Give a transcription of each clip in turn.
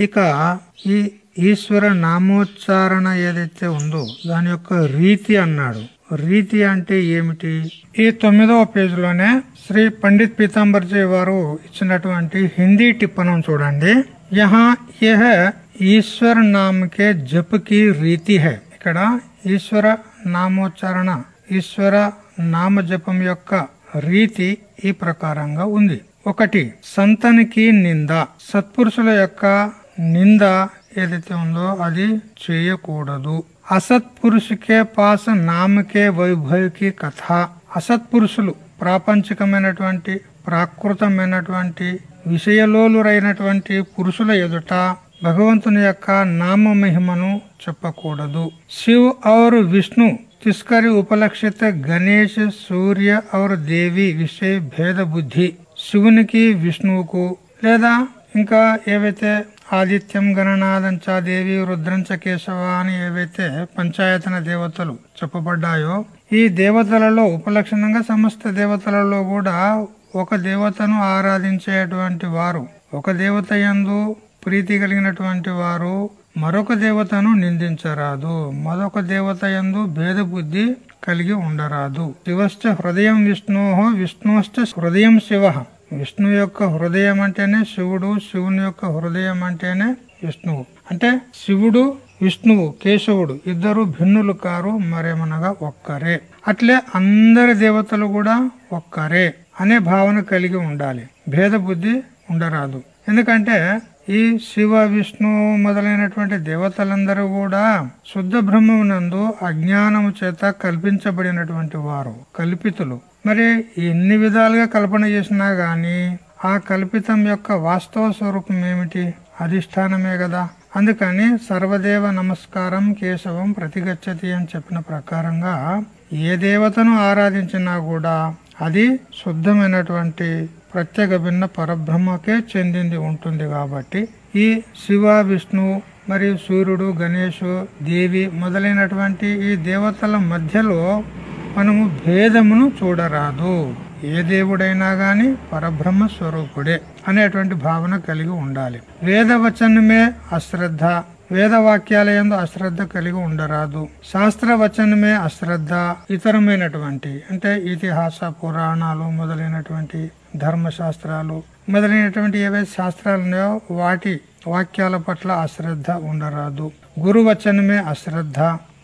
ఇక ఈ ఈశ్వర నామోచ్చారణ ఏదైతే ఉందో దాని యొక్క రీతి అన్నాడు. రీతి అంటే ఏమిటి? ఈ తొమ్మిదవ పేజీలోనే శ్రీ పండిత్ పీతాంబర్జీ వారు ఇచ్చినటువంటి హిందీ టిప్పణం చూడండి. యహా యహ ఈశ్వర నామకే జపకి రీతి హై. ఇక్కడ ఈశ్వర నామోచ్చారణ ఈశ్వర నామ జపం యొక్క రీతి ఈ ప్రకారంగా ఉంది. ఒకటి సంతనికి నింద. సత్పురుషుల యొక్క నింద ఏదైతే ఉందో అది చేయకూడదు. అసత్పురుషుకే పాస నామకే వైభవికి కథ. అసత్పురుషులు ప్రాపంచికమైనటువంటి ప్రాకృతమైనటువంటి విషయలోలురైనటువంటి పురుషుల ఎదుట భగవంతుని యొక్క నామ మహిమను చెప్పకూడదు. శివ్ ఔర్ విష్ణు తిస్కరి ఉపలక్షిత గణేష్ సూర్య ఔర్ దేవి విషయ భేద బుద్ధి శివునికి విష్ణువుకు లేదా ఇంకా ఏవైతే ఆదిత్యం గణనాథంచ దేవి రుద్రంచ కేశవ అని ఏవైతే పంచాయతన దేవతలు చెప్పబడ్డాయో ఈ దేవతలలో ఉపలక్షణంగా సమస్త దేవతలలో కూడా ఒక దేవతను ఆరాధించేటువంటి వారు ఒక దేవత యందు ప్రీతి కలిగినటువంటి వారు మరొక దేవతను నిందించరాదు. మరొక దేవత యందు భేద బుద్ధి కలిగి ఉండరాదు. శివశ్చ హృదయం విష్ణు విష్ణుశ్చ హృదయం శివ. విష్ణు యొక్క హృదయం అంటేనే శివుడు శివుని యొక్క హృదయం అంటేనే విష్ణువు. అంటే శివుడు విష్ణువు కేశవుడు ఇద్దరు భిన్నులు కారు మరేమనగా ఒక్కరే. అట్లే అందరి దేవతలు కూడా ఒక్కరే అనే భావన కలిగి ఉండాలి. భేద బుద్ధి ఉండరాదు. ఎందుకంటే ఈ శివ విష్ణు మొదలైనటువంటి దేవతలందరూ కూడా శుద్ధ బ్రహ్మమునందు అజ్ఞానము చేత కల్పించబడినటువంటి వారు కల్పితులు. మరి ఎన్ని విధాలుగా కల్పన చేసినా కానీ ఆ కల్పితం యొక్క వాస్తవ స్వరూపం ఏమిటి? అధిష్టానమే కదా అందుకని సర్వదేవ నమస్కారం కేశవం ప్రతిగచ్చతి అని చెప్పిన ప్రకారంగా ఏ దేవతను ఆరాధించినా కూడా అది శుద్ధమైనటువంటి ప్రత్యేక భిన్న పరబ్రహ్మకే చెందింది ఉంటుంది కాబట్టి ఈ శివ విష్ణు మరియు సూర్యుడు గణేషు దేవి మొదలైనటువంటి ఈ దేవతల మధ్యలో మనము భేదమును చూడరాదు. ఏ దేవుడైనా గాని పరబ్రహ్మ స్వరూపుడే అనేటువంటి భావన కలిగి ఉండాలి. వేదవచనమే అశ్రద్ధ. వేద వాక్యాల యందు అశ్రద్ధ కలిగి ఉండరాదు. శాస్త్రవచనమే అశ్రద్ధ. ఇతరమైనటువంటి అంటే ఇతిహాస పురాణాలు మొదలైనటువంటి ధర్మశాస్త్రాలు మొదలైనటువంటి ఏవైతే శాస్త్రాలు ఉన్నాయో వాటి వాక్యాల పట్ల అశ్రద్ధ ఉండరాదు. గురువచనమే అశ్రద్ధ.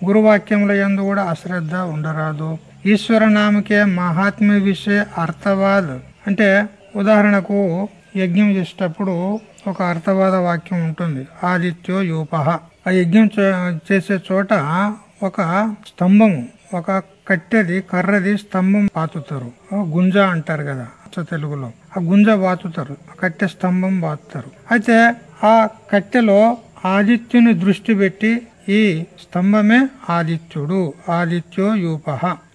గురువాక్యముల ఎందు కూడా అశ్రద్ధ ఉండరాదు. ఈశ్వర నామకే మహాత్మ్య విషయ అర్థవాద్ అంటే ఉదాహరణకు యజ్ఞం చేసేటప్పుడు ఒక అర్థవాద వాక్యం ఉంటుంది. ఆదిత్యో యూపహ ఆ యజ్ఞం చేసే చోట ఒక స్తంభము ఒక కట్టెది కర్రది స్తంభం పాతుతారు. గుంజ అంటారు కదా తెలుగులో. ఆ గుంజ వాతుతారు కట్టె స్తంభం వాతుతారు. అయితే ఆ కట్టెలో ఆదిత్యుని దృష్టి పెట్టి ఈ స్తంభమే ఆదిత్యుడు ఆదిత్యో యూప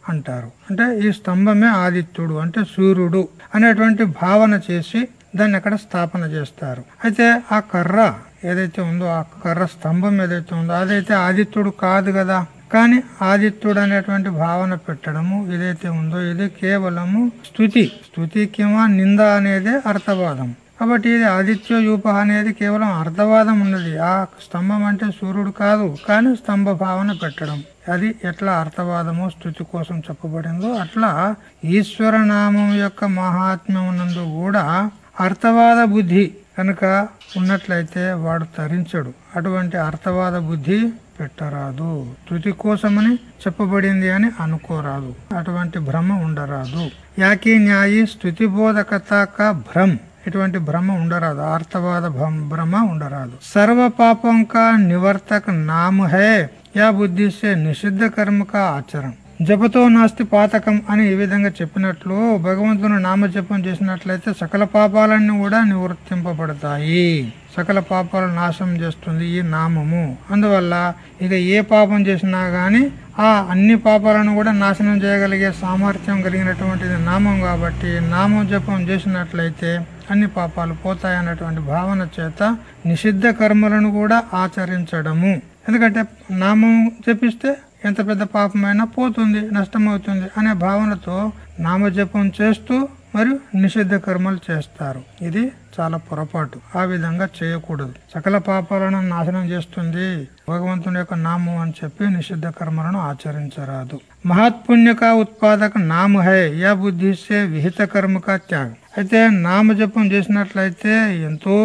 అంటారు. అంటే ఈ స్తంభమే ఆదిత్యుడు అంటే సూర్యుడు అనేటువంటి భావన చేసి దాన్ని అక్కడ స్థాపన చేస్తారు. అయితే ఆ కర్ర ఏదైతే ఉందో ఆ కర్ర స్తంభం ఏదైతే ఉందో అదైతే ఆదిత్యుడు కాదు కదా. కానీ ఆదిత్యుడు అనేటువంటి భావన పెట్టడము ఏదైతే ఉందో ఇది కేవలము స్థుతి స్థుతి కిమా నింద అనేది అర్థవాదం. కాబట్టి ఇది ఆదిత్య యూప అనేది కేవలం అర్థవాదం ఉన్నది. ఆ స్తంభం అంటే సూర్యుడు కాదు కానీ స్తంభ భావన పెట్టడం. అది ఎట్లా అర్థవాదము స్థుతి కోసం చెప్పబడిందో అట్లా ఈశ్వర నామం యొక్క మహాత్మ్యమునందు కూడా అర్థవాద బుద్ధి కనుక ఉన్నట్లయితే వాడు తరించడు. అటువంటి అర్థవాద బుద్ధి పెట్టరాదు. తుది కోసమని చెప్పబడింది అని అనుకోరాదు. అటువంటి భ్రమ ఉండరాదు. యాకి న్యాయి స్థుతి బోధకత భ్రమ్. ఎటువంటి భ్రమ ఉండరాదు. ఆర్తవాద భ్రమ ఉండరాదు. సర్వ పాపం కా నివర్తక నామ హే. యా బుద్ధి సే నిషిద్ధ కర్మ కా ఆచరణ. జపతో నాస్తి పాతకం అని ఈ విధంగా చెప్పినట్లు భగవంతుని నామజపం చేసినట్లయితే సకల పాపాలన్నీ కూడా నివర్తింపబడతాయి సకల పాపాలు నాశనం చేస్తుంది ఈ నామము. అందువల్ల ఇక ఏ పాపం చేసినా కానీ ఆ అన్ని పాపాలను కూడా నాశనం చేయగలిగే సామర్థ్యం కలిగినటువంటిది నామం కాబట్టి నామం జపం చేసినట్లయితే అన్ని పాపాలు పోతాయన్నటువంటి భావన చేత నిషిద్ధ కర్మలను కూడా ఆచరించడము. ఎందుకంటే నామం జపిస్తే ఎంత పెద్ద పాపమైనా పోతుంది నష్టమవుతుంది అనే భావనతో నామజపం చేస్తూ మరియు నిషిద్ధ కర్మలు చేస్తారు. ఇది చాలా పొరపాటు. ఆ విధంగా చేయకూడదు. సకల పాపాలను నాశనం చేస్తుంది. భగవంతుని యొక్క నామం అని చెప్పి నిషిద్ధ కర్మలను ఆచరించరాదు. మహాత్పుణ్యక ఉత్పాదక నామ హై యా బుద్ధిస్తే విహిత కర్మక త్యాగం. అయితే నామజపం చేసినట్లయితే ఎంతో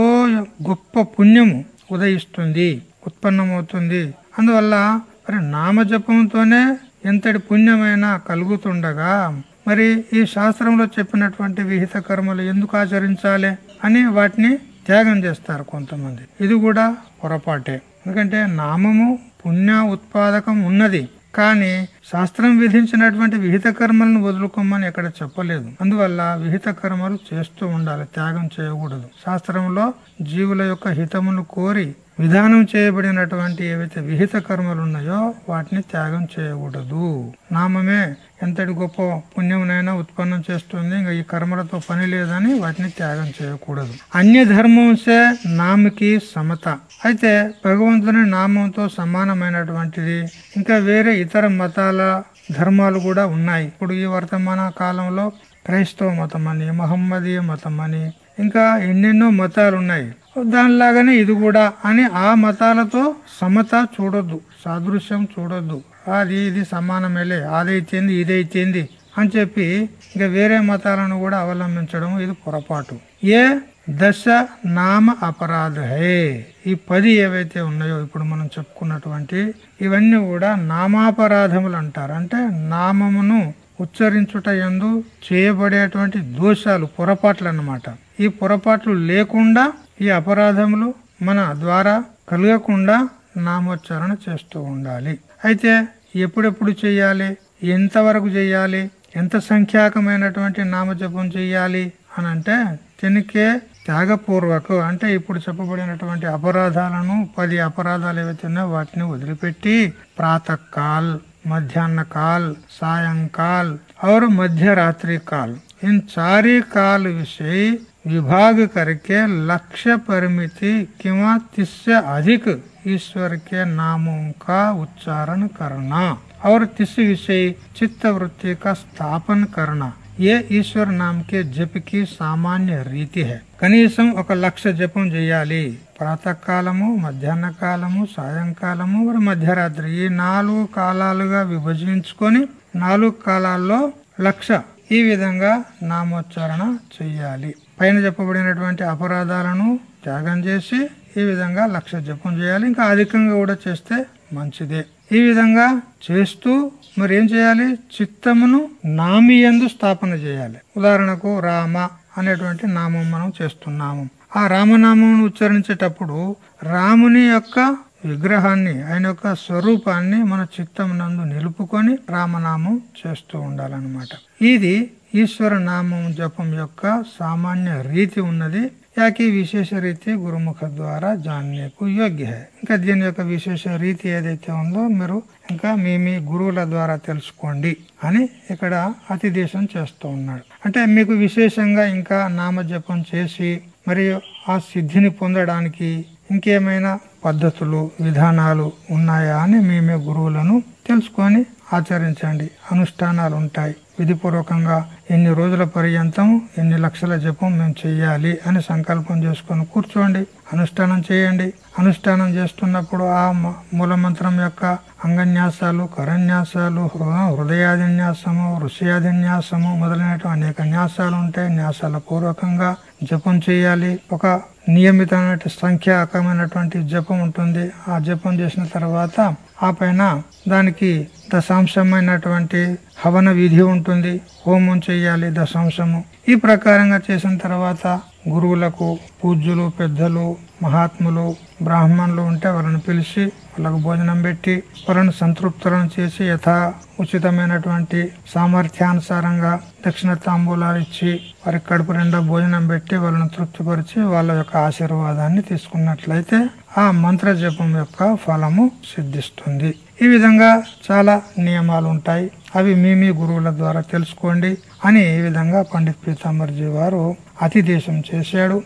గొప్ప పుణ్యము ఉదయిస్తుంది ఉత్పన్నమవుతుంది. అందువల్ల మరి నామజపంతోనే ఎంతటి పుణ్యమైనా కలుగుతుండగా మరి ఈ శాస్త్రంలో చెప్పినటువంటి విహిత కర్మలు ఎందుకు ఆచరించాలి అని వాటిని త్యాగం చేస్తారు కొంతమంది. ఇది కూడా పొరపాటే. ఎందుకంటే నామము పుణ్య ఉత్పాదకం ఉన్నది. కానీ శాస్త్రం విధించినటువంటి విహిత కర్మలను వదులుకోమని ఎక్కడ చెప్పలేదు. అందువల్ల విహిత కర్మలు చేస్తూ ఉండాలి త్యాగం చేయకూడదు. శాస్త్రంలో జీవుల యొక్క హితమును కోరి విధానం చేయబడినటువంటి ఏవైతే విహిత కర్మలు ఉన్నాయో వాటిని త్యాగం చేయకూడదు. నామమే ఎంతటి గొప్ప పుణ్యమునైనా ఉత్పన్నం చేస్తుంది. ఇంకా ఈ కర్మలతో పని లేదని వాటిని త్యాగం చేయకూడదు. అన్య ధర్మంసే నామకి సమత. అయితే భగవంతుని నామంతో సమానమైనటువంటిది. ఇంకా వేరే ఇతర మతాల ధర్మాలు కూడా ఉన్నాయి. ఇప్పుడు ఈ వర్తమాన కాలంలో క్రైస్తవ మతం అని మహమ్మదీయ మతం అని ఇంకా ఎన్నెన్నో మతాలు ఉన్నాయి దానిలాగానే ఇది కూడా. అని ఆ మతాలతో సమత చూడొద్దు. సాదృశ్యం చూడొద్దు. అది ఇది సమానమేలే. అదైతేంది ఇదైతేంది అని చెప్పి ఇంకా వేరే మతాలను కూడా అవలంబించడం ఇది పొరపాటు. ఏ దశ నామ అపరాధ హే. ఈ పది ఏవైతే ఉన్నాయో ఇప్పుడు మనం చెప్పుకున్నటువంటి ఇవన్నీ కూడా నామాపరాధములు అంటారు. అంటే నామమును ఉచ్చరించుట ఎందు చేయబడేటువంటి దోషాలు పొరపాట్లు అన్నమాట ఈ పొరపాట్లు లేకుండా ఈ అపరాధములు మన ద్వారా కలగకుండా నామోచ్చారణ చేస్తూ ఉండాలి అయితే ఎప్పుడెప్పుడు చేయాలి ఎంతవరకు చేయాలి ఎంత సంఖ్యాకమైనటువంటి నామజపం చేయాలి అని అంటే దీనికే త్యాగపూర్వక అంటే ఇప్పుడు చెప్పబడినటువంటి అపరాధాలను పది అపరాధాలు ఏవైతే ఉన్నాయో వాటిని వదిలిపెట్టి ప్రాతకాల్ मध्यान्ह काल सायंकाल और मध्य रात्रि काल इन चारी काल विषय विभाग करके लक्ष्य परिमिति किंवा तिससे अधिक ईश्वर के नामों का उच्चारण करना और तिस विषय चित्त वृत्ति का स्थापन करना ये ఈశ్వర్ నామ్ కే జప్ కి సామాన్య రీతి హై కనీసం ఒక లక్ష జపం చేయాలి ప్రాతకాలము మధ్యాహ్న కాలము సాయంకాలము మరి మధ్యరాత్రి ఈ నాలుగు కాలాలుగా విభజించుకొని నాలుగు కాలాల్లో లక్ష ఈ విధంగా నామోచ్చారణ చెయ్యాలి పైన చెప్పబడినటువంటి అపరాధాలను త్యాగం చేసి ఈ విధంగా లక్ష జపం చేయాలి. ఇంకా అధికంగా కూడా చేస్తే మంచిదే. ఈ విధంగా చేస్తూ మరి ఏం చేయాలి? చిత్తమును నామియందు స్థాపన చేయాలి. ఉదాహరణకు రామ అనేటువంటి నామం మనం చేస్తున్నాము. ఆ రామనామం ఉచ్చరించేటప్పుడు రాముని యొక్క విగ్రహాన్ని ఆయన యొక్క స్వరూపాన్ని మన చిత్తం నందు నిలుపుకొని రామనామం చేస్తూ ఉండాలన్నమాట. ఇది ఈశ్వర నామం జపం యొక్క సామాన్య రీతి ఉన్నది. యాకి విశేష రీతి గురుముఖ ద్వారా జాన్యకు యోగ్య. ఇంకా దీని యొక్క విశేష రీతి ఏదైతే ఉందో మీరు ఇంకా మీ మీ గురువుల ద్వారా తెలుసుకోండి అని ఇక్కడ అతిదేశం చేస్తూ ఉన్నాడు. అంటే మీకు విశేషంగా ఇంకా నామజపం చేసి మరియు ఆ సిద్ధిని పొందడానికి ఇంకేమైనా పద్ధతులు విధానాలు ఉన్నాయా అని మీ మీ గురువులను తెలుసుకొని ఆచరించండి. అనుష్ఠానాలు ఉంటాయి. విధిపూర్వకంగా ఎన్ని రోజుల పర్యంతం ఎన్ని లక్షల జపం మేము చెయ్యాలి అని సంకల్పం చేసుకొని కూర్చోండి అనుష్ఠానం చేయండి. అనుష్ఠానం చేస్తున్నప్పుడు ఆ మూలమంత్రం యొక్క అంగన్యాసాలు కరన్యాసాలు హృదయాధిన్యాసము ఋషియాధిన్యాసము మొదలైనటువంటి అనేక న్యాసాలు ఉంటాయి. న్యాసాల పూర్వకంగా జపం చేయాలి. ఒక నియమితమైన సంఖ్యాకమైనటువంటి జపం ఉంటుంది. ఆ జపం చేసిన తర్వాత ఆ పైన దానికి దశాంశమైనటువంటి హవన విధి ఉంటుంది. హోమం చేయాలి దశాంశము. ఈ ప్రకారంగా చేసిన తర్వాత గురువులకు పూజ్యులు పెద్దలు మహాత్ములు బ్రాహ్మణులు ఉంటే వాళ్ళని పిలిచి వాళ్ళకు భోజనం పెట్టి వాళ్ళని సంతృప్తులను చేసి యథా ఉచితమైనటువంటి సామర్థ్యానుసారంగా దక్షిణ తాంబూలాలు ఇచ్చి వారి కడుపు నిండా భోజనం పెట్టి వాళ్ళని తృప్తిపరిచి వాళ్ళ యొక్క ఆశీర్వాదాన్ని తీసుకున్నట్లయితే ఆ మంత్ర జపం యొక్క ఫలము సిద్ధిస్తుంది. ఈ విధంగా చాలా నియమాలు ఉంటాయి. అవి మీ మీ గురువుల ద్వారా తెలుసుకోండి అని ఈ విధంగా పండిత్ పీతాంబర్జీ వారు అతిదేశం చేశాడు.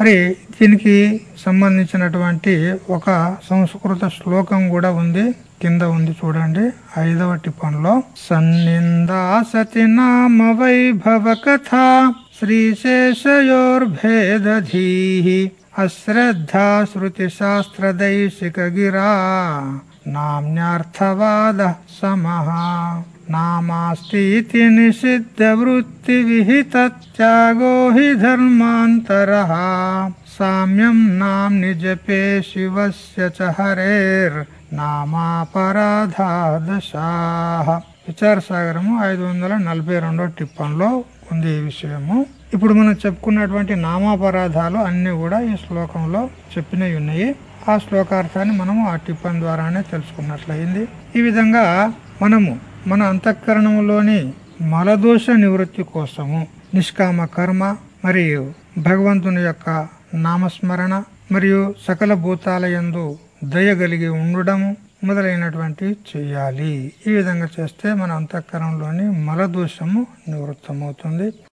మరి దీనికి సంబంధించినటువంటి ఒక సంస్కృత శ్లోకం కూడా ఉంది. కింద ఉంది చూడండి. ఐదవ టిప్పంలో సన్నిందా సతి నామ వైభవ కథ శ్రీశేషయోర్భేదీ అశ్రద్ధా శృతి శాస్త్రదైశిక గిరా నామ్యార్థవాద నామాస్తి నిషిద్ధ వృత్తి విహిత త్యాగో హి ధర్మాంతర. సామ్యం నాం నిజపే శివస్య చ హరేర్ నామాపరాధాదశా. విచార సాగరము ఐదు వందల నలభై రెండో టిప్పంలో ఉంది ఈ విషయము. ఇప్పుడు మనం చెప్పుకున్నటువంటి నామాపరాధాలు అన్నీ కూడా ఈ శ్లోకంలో చెప్పినవి ఉన్నాయి. ఆ శ్లోకార్థాన్ని మనము ఆ టిప్పన్ ద్వారానే తెలుసుకున్నట్లయింది. ఈ విధంగా మనము మన అంతఃకరణంలోని మలదోష నివృత్తి కోసము నిష్కామ కర్మ మరియు భగవంతుని యొక్క నామస్మరణ మరియు సకల భూతాలయందు దయ కలిగి ఉండడము మొదలైనటువంటి చేయాలి. ఈ విధంగా చేస్తే మన అంతఃకరణలోని మలదోషము నివృత్తమవుతుంది.